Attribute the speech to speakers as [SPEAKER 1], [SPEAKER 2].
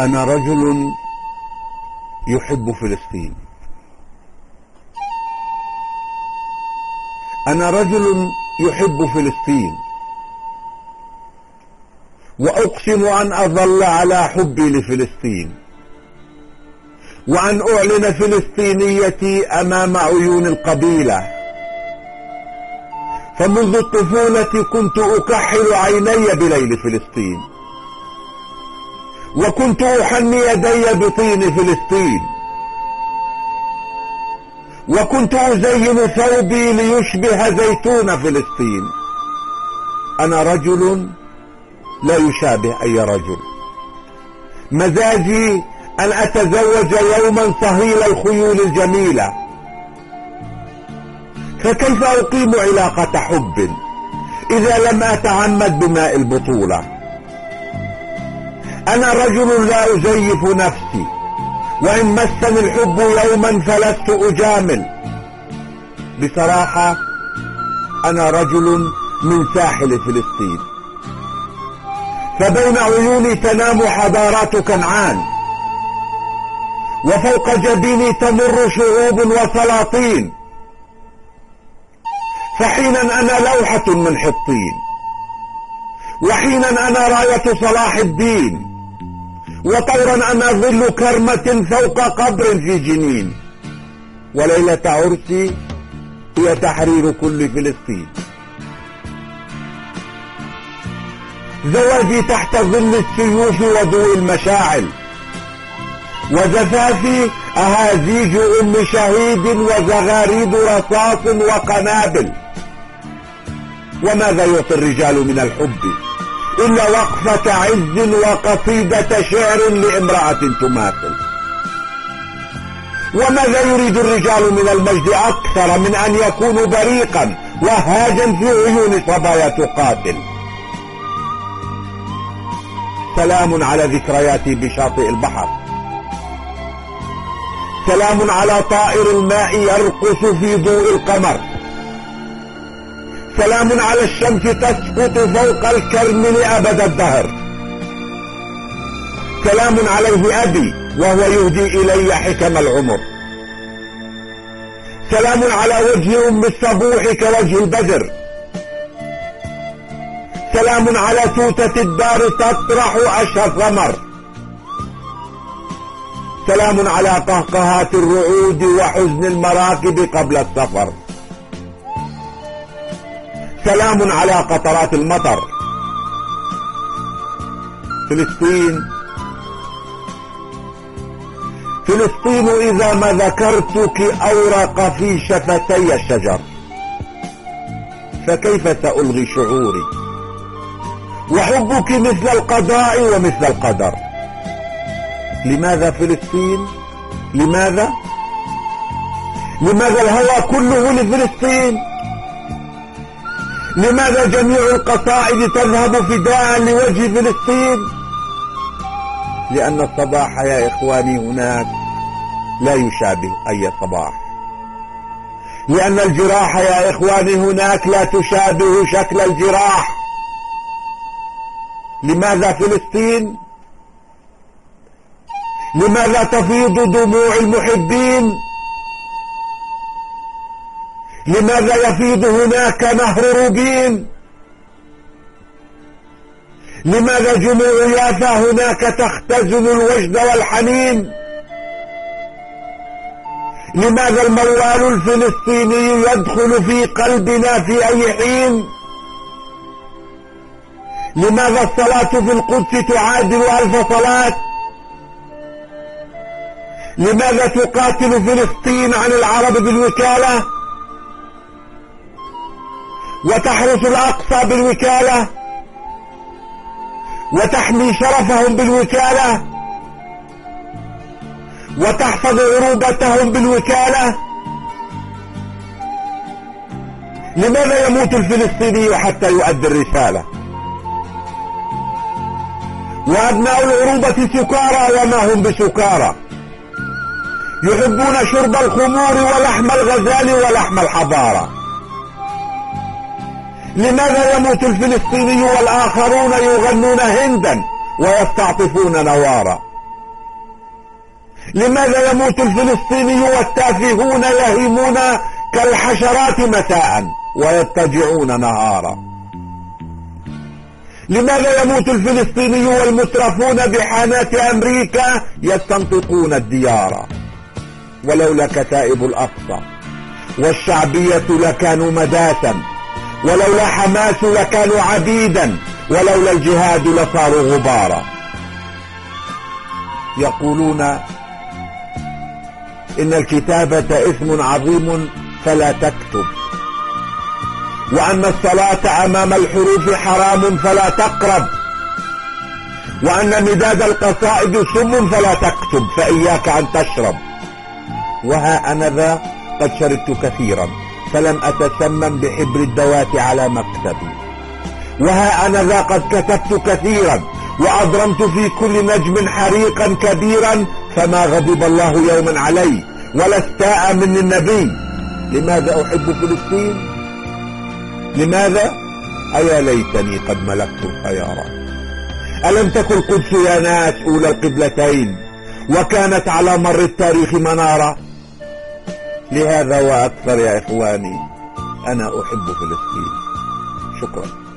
[SPEAKER 1] أنا رجل يحب فلسطين. أنا رجل يحب فلسطين. وأقسم أن أظل على حبي لفلسطين. وأن أعلن فلسطينيتي أمام عيون القبيلة. فمنذ الطفولة كنت أكحل عيني بليل فلسطين. وكنت أحني يدي بطين فلسطين. وكنت أزين ثوبي ليشبه زيتون فلسطين. أنا رجل لا يشابه أي رجل. مزاجي أن أتزوج يوما صهيل الخيول الجميلة. فكيف أقيم علاقة حب إذا لم أتعمد بماء البطولة؟ أنا رجل لا أزيف نفسي وإن مسني الحب يوما فلست أجامل. بصراحة أنا رجل من ساحل فلسطين. فبين عيوني تنام حضارات كنعان وفوق جبيني تمر شعوب وسلاطين. فحينا أنا لوحة من حطين وحينا أنا راية صلاح الدين. وطورا أنا ظل كرمة فوق قبر في جنين. وليلة عرسي هي تحرير كل فلسطين. زواجي تحت ظل السيوف وضوء المشاعل. وزفافي أهازيج أم شهيد وزغاريد رصاص وقنابل. وماذا يعطي الرجال من الحب؟ إلا وقفة عز وقصيدة شعر لامرأة تماثل. وماذا يريد الرجال من المجد أكثر من أن يكونوا بريقا وهاجا في عيون صبايا تقاتل؟ سلام على ذكرياتي بشاطئ البحر. سلام على طائر الماء يرقص في ضوء القمر. سلام على الشمس تسقط فوق الكرمل أبد الدهر. سلام عليه أبي وهو يهدي إلي حكم العمر. سلام على وجه أم الصبوح كوجه البدر. سلام على توتة الدار تطرح أشهى الثمر سلام على قهقهات الرعود وحزن المراكب قبل السفر. سلام على قطرات المطر. فلسطين. فلسطين إذا ما ذكرتك أورق في شفتي الشجر. فكيف سألغي شعوري؟ وحبك مثل القضاء ومثل القدر. لماذا فلسطين؟ لماذا؟ لماذا الهوى كله لفلسطين؟ لماذا جميع القصائد تذهب فداء لوجه فلسطين؟ لأن الصباح يا إخواني هناك لا يشابه أي صباح. لأن الجراح يا إخواني هناك لا تشابه شكل الجراح. لماذا فلسطين؟ لماذا تفيض دموع المحبين؟ لماذا يفيض هناك نهر روبين؟ لماذا جموع يافا هناك تختزن الوجد والحنين؟ لماذا الموال الفلسطيني يدخل في قلبنا في أي حين؟ لماذا الصلاة في القدس تعادل ألف صلاة؟ لماذا تقاتل فلسطين عن العرب بالوكالة؟ وتحرس الأقصى بالوكالة وتحمي شرفهم بالوكالة وتحفظ عروبتهم بالوكالة. لماذا يموت الفلسطيني حتى يؤدي الرسالة؟ وأبناء العروبة سكارى وما هم بسكارى. يحبون شرب الخمور ولحم الغزال ولحم الحضارة. لماذا يموت الفلسطيني والآخرون يغنون هندا ويستعطفون نوارا؟ لماذا يموت الفلسطيني والتافهون يهيمون كالحشرات مساء ويضطجعون نهارا؟ لماذا يموت الفلسطيني والمترفون بحانات أمريكا يستنطقون الديار؟ ولولا كتائب الأقصى والشعبية لكانوا مداسا ولولا حماس لكانوا عبيدا ولولا الجهاد لصاروا غبارا. يقولون إن الكتابة إثم عظيم فلا تكتب وأن الصلاة أمام الحروف حرام فلا تقرب وأن مداد القصائد سم فلا تكتب فإياك أن تشرب. وها أنا ذا قد شربت كثيرا. فلم اتسمم بحبر الدوات على مكتبي. وها أنا ذا قد كتبت كثيرا وأضرمت في كل نجم حريقا كبيرا فما غضب الله يوما علي ولا استاء من النبي لماذا أحب فلسطين؟ لماذا؟ أيا ليتني قد ملكت الخيارات. ألم تكن القدس يا ناس أولى القبلتين؟ وكانت على مر التاريخ منارة. لهذا وأكثر يا إخواني أنا احب فلسطين شكرا.